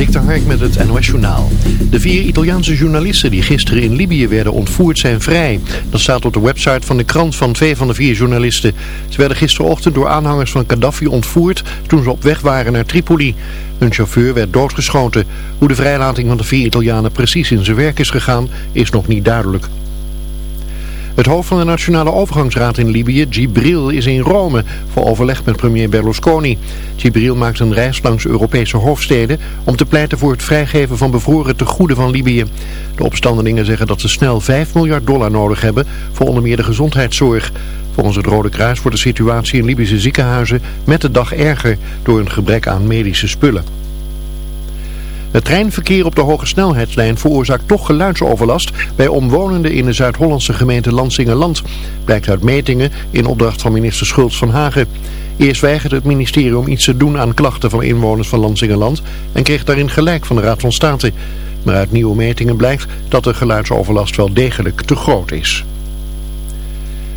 Dik Hark met het NOS Journaal. De vier Italiaanse journalisten die gisteren in Libië werden ontvoerd zijn vrij. Dat staat op de website van de krant van twee van de vier journalisten. Ze werden gisterochtend door aanhangers van Gaddafi ontvoerd toen ze op weg waren naar Tripoli. Hun chauffeur werd doodgeschoten. Hoe de vrijlating van de vier Italianen precies in zijn werk is gegaan is nog niet duidelijk. Het hoofd van de Nationale Overgangsraad in Libië, Gibril, is in Rome voor overleg met premier Berlusconi. Gibril maakt een reis langs Europese hoofdsteden om te pleiten voor het vrijgeven van bevroren tegoeden van Libië. De opstandelingen zeggen dat ze snel 5 miljard dollar nodig hebben voor onder meer de gezondheidszorg. Volgens het Rode Kruis wordt de situatie in Libische ziekenhuizen met de dag erger door een gebrek aan medische spullen. Het treinverkeer op de hoge snelheidslijn veroorzaakt toch geluidsoverlast bij omwonenden in de Zuid-Hollandse gemeente Lansingerland. Blijkt uit metingen in opdracht van minister Schultz van Hagen. Eerst weigerde het ministerie om iets te doen aan klachten van inwoners van Lansingerland en kreeg daarin gelijk van de Raad van State. Maar uit nieuwe metingen blijkt dat de geluidsoverlast wel degelijk te groot is.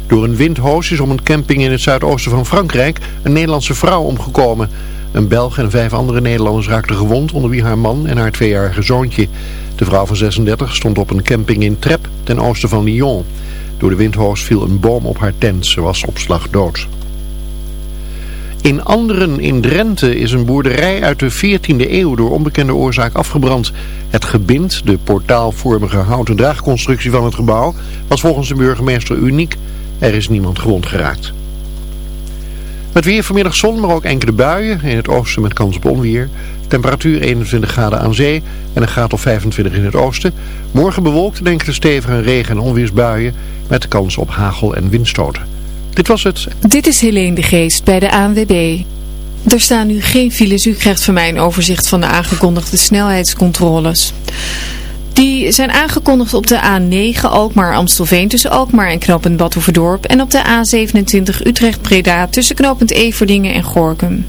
Door een windhoos is om een camping in het zuidoosten van Frankrijk een Nederlandse vrouw omgekomen. Een Belg en vijf andere Nederlanders raakten gewond, onder wie haar man en haar tweejarige zoontje. De vrouw van 36 stond op een camping in Trep, ten oosten van Lyon. Door de windhoos viel een boom op haar tent. Ze was op slag dood. In Anderen in Drenthe is een boerderij uit de 14e eeuw door onbekende oorzaak afgebrand. Het gebind, de portaalvormige houten draagconstructie van het gebouw, was volgens de burgemeester uniek. Er is niemand gewond geraakt. Met weer vanmiddag zon, maar ook enkele buien. In het oosten met kans op onweer. Temperatuur 21 graden aan zee en een graad of 25 in het oosten. Morgen bewolkt en enkele stevige regen- en onweersbuien. Met kans op hagel- en windstoten. Dit was het. Dit is Helene de Geest bij de ANWB. Er staan nu geen files. U krijgt van mij een overzicht van de aangekondigde snelheidscontroles. Die zijn aangekondigd op de A9 Alkmaar-Amstelveen tussen Alkmaar en knooppunt Badhoevedorp. En op de A27 Utrecht-Breda tussen knooppunt Everdingen en Gorkum.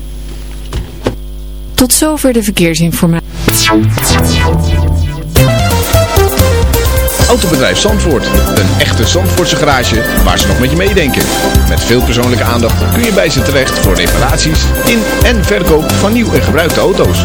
Tot zover de verkeersinformatie. Autobedrijf Zandvoort. Een echte Zandvoortse garage waar ze nog met je meedenken. Met veel persoonlijke aandacht kun je bij ze terecht voor reparaties in en verkoop van nieuw en gebruikte auto's.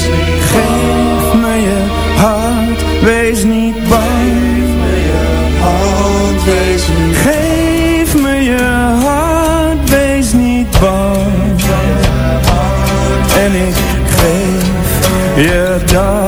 Geef me je hart, wees niet bang. Geef me je hart, wees niet bang. En ik geef je dank.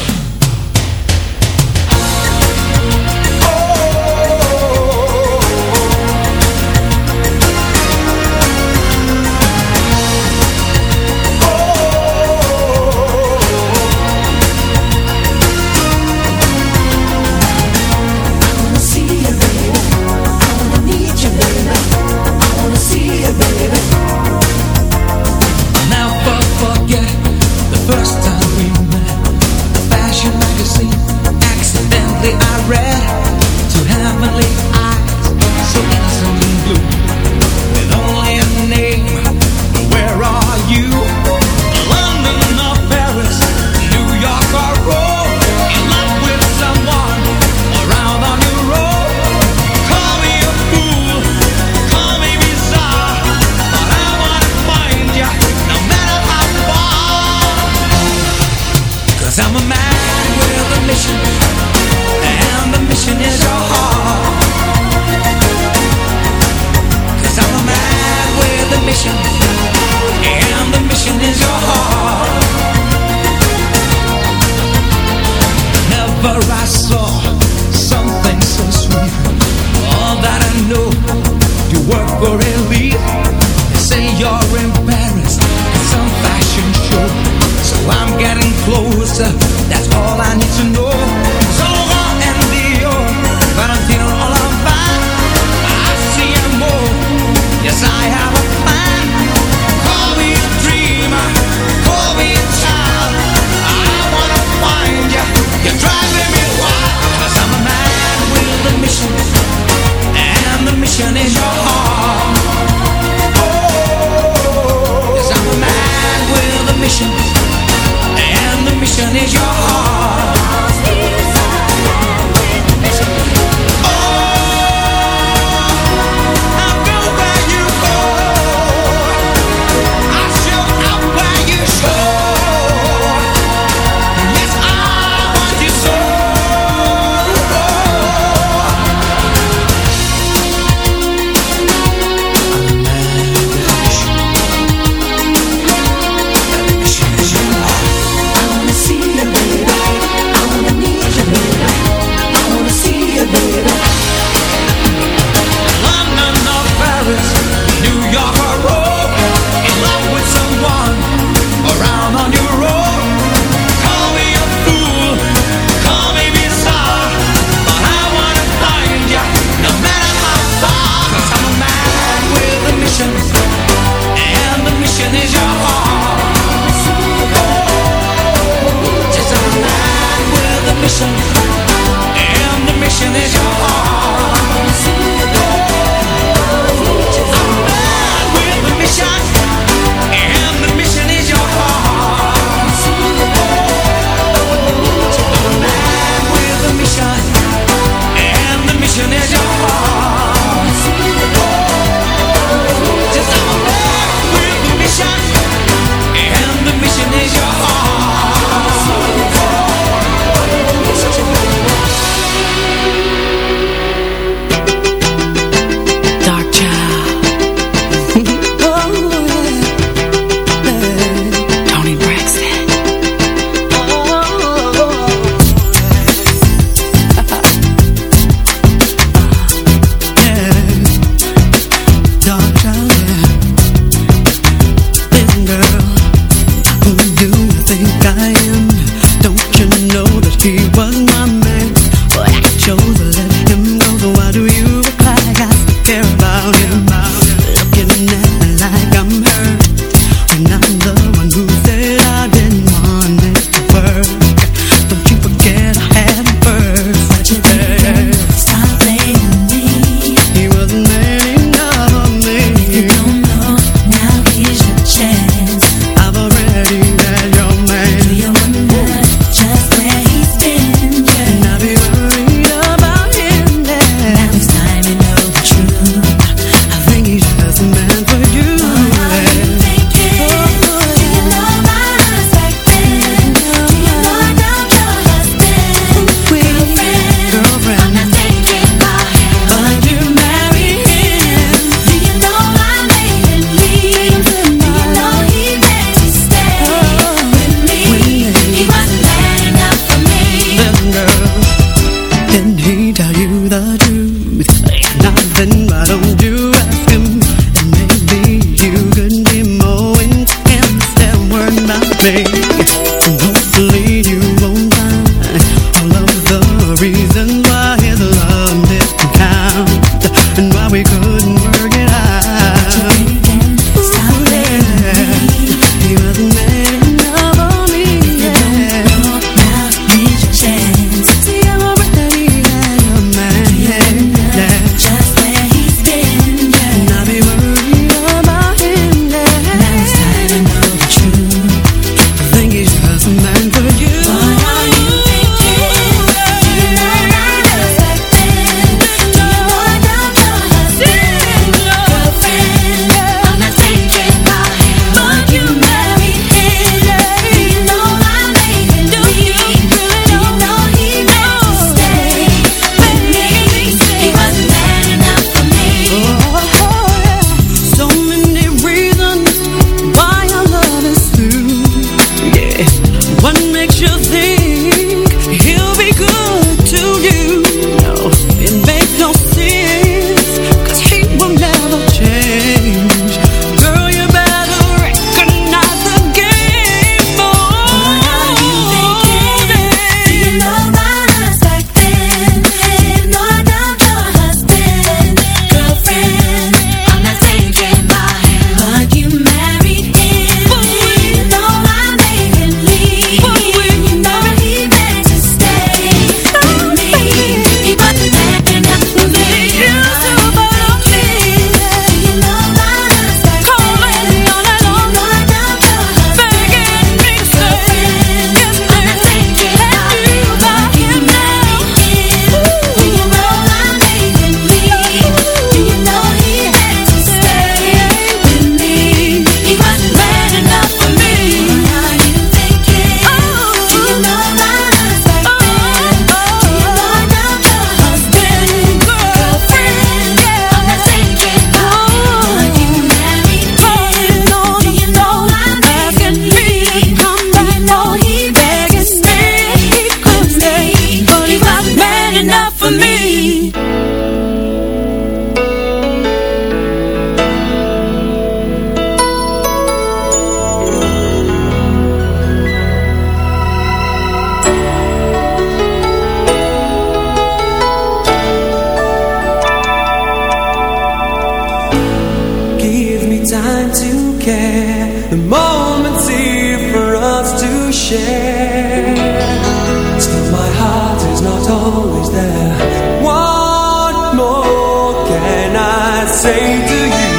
Say to you?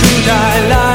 Could I lie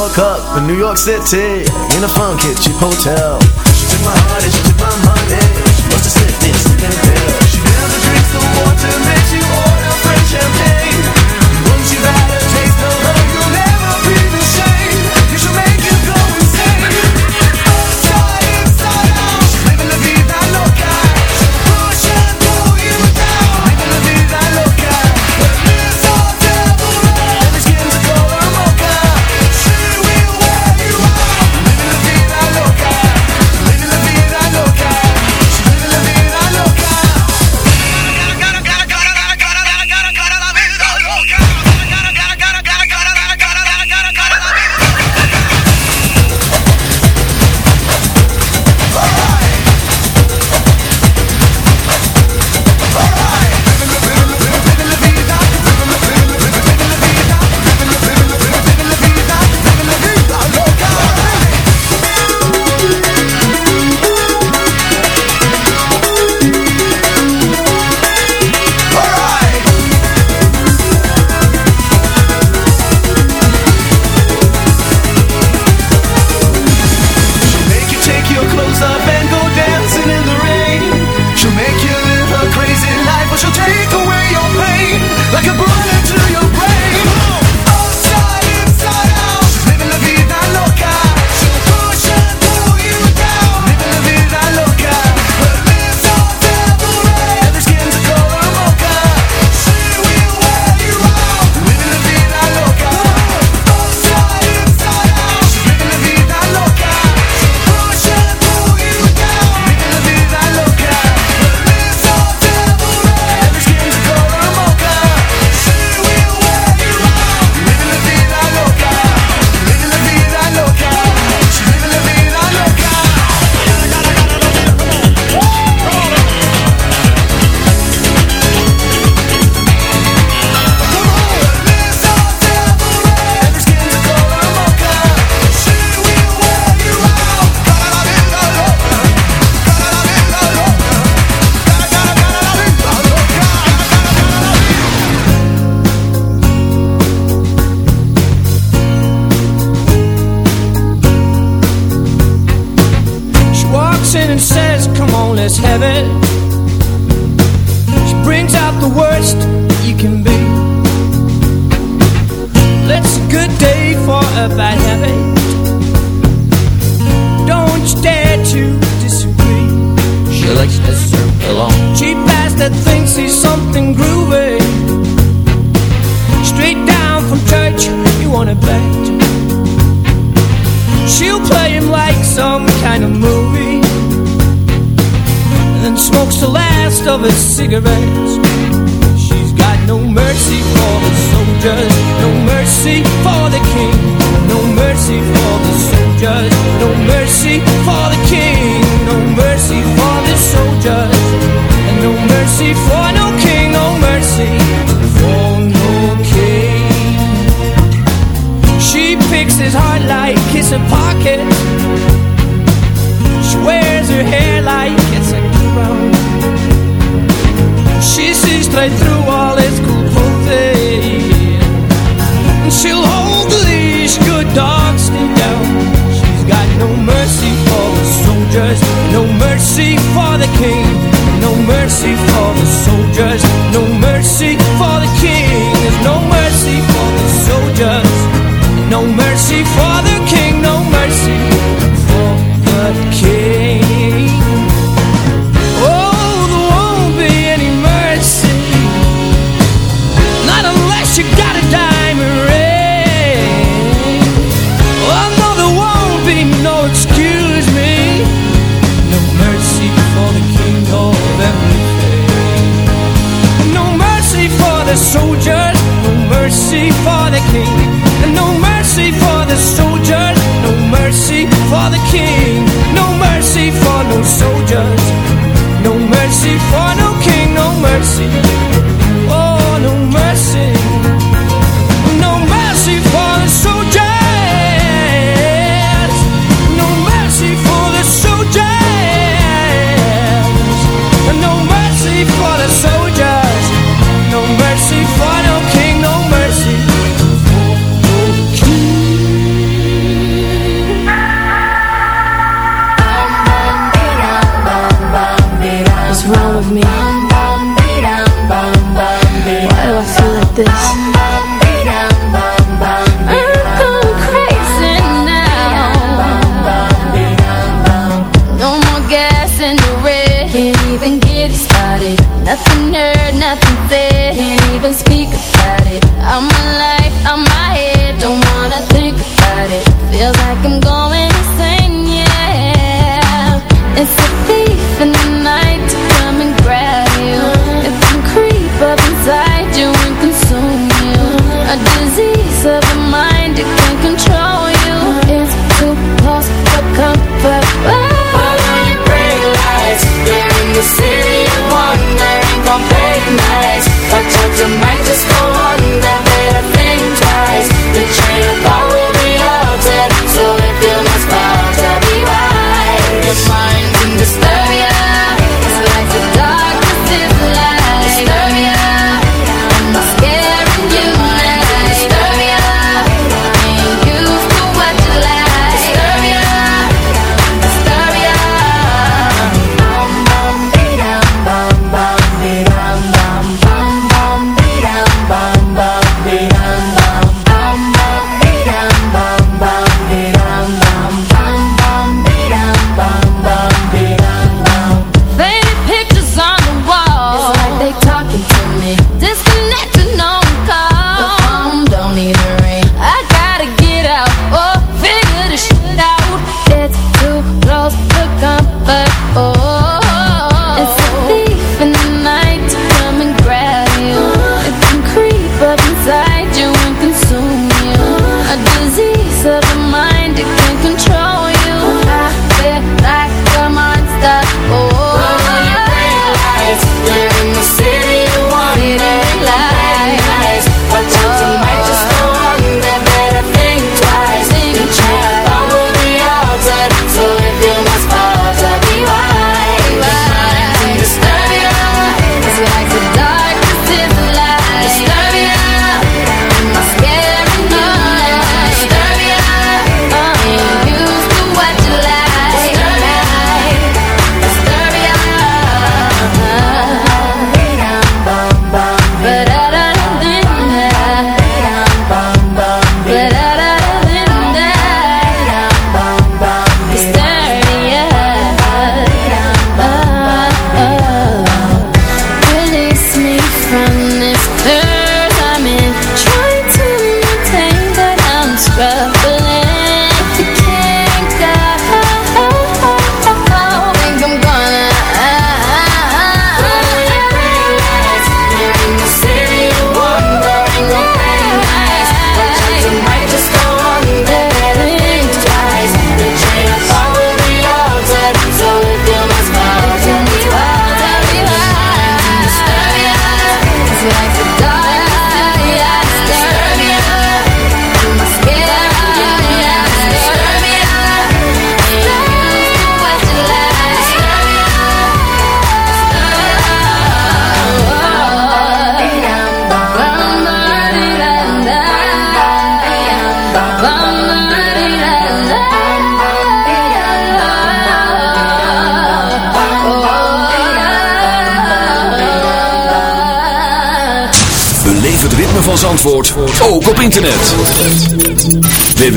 woke up in New York City in a funk kitchen hotel. She took my heart and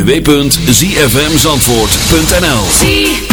www.zfmzandvoort.nl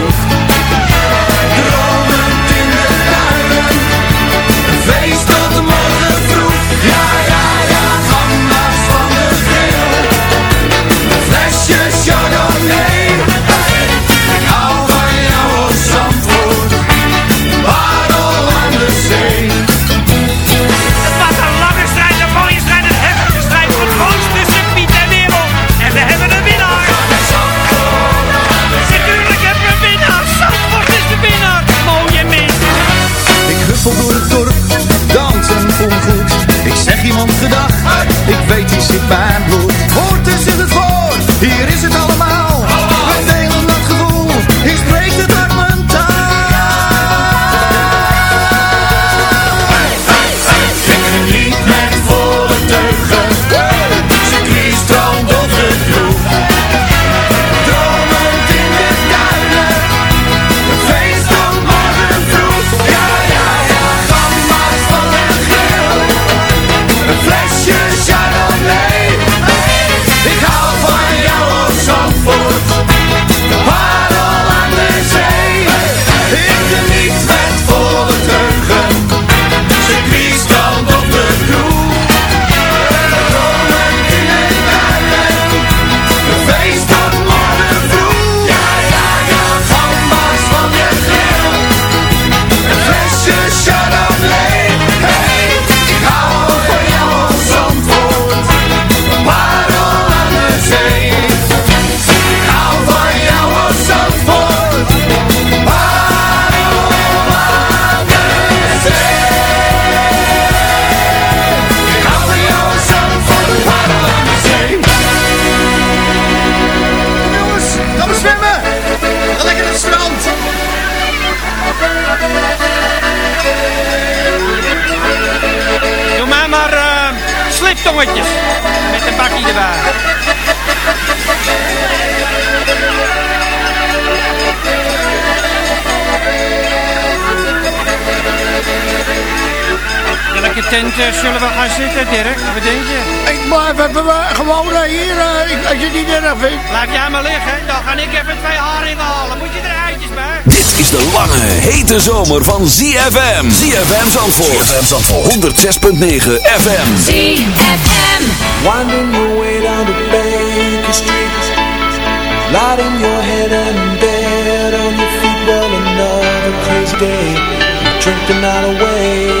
Tent eh, zullen we gaan zitten, Dirk? Wat denk je? Ik blijf even gewoon hier, eh, ik- als je het niet erg vindt. Laat jij maar liggen, dan ga ik even twee haringen halen. Moet je er eitjes bij? Dit is de lange, hete zomer van ZFM. ZFM Zandvoort. ZFM Zandvoort. 106.9 FM. ZFM. Winding your way down to Baker Street Lighting your head and bed on your feet Well, another crazy day Drink the night away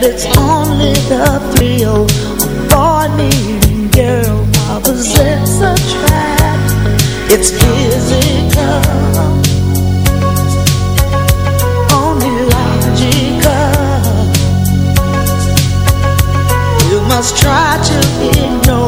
It's only the thrill of boy meeting girl. It's physical, only logical. You must try to ignore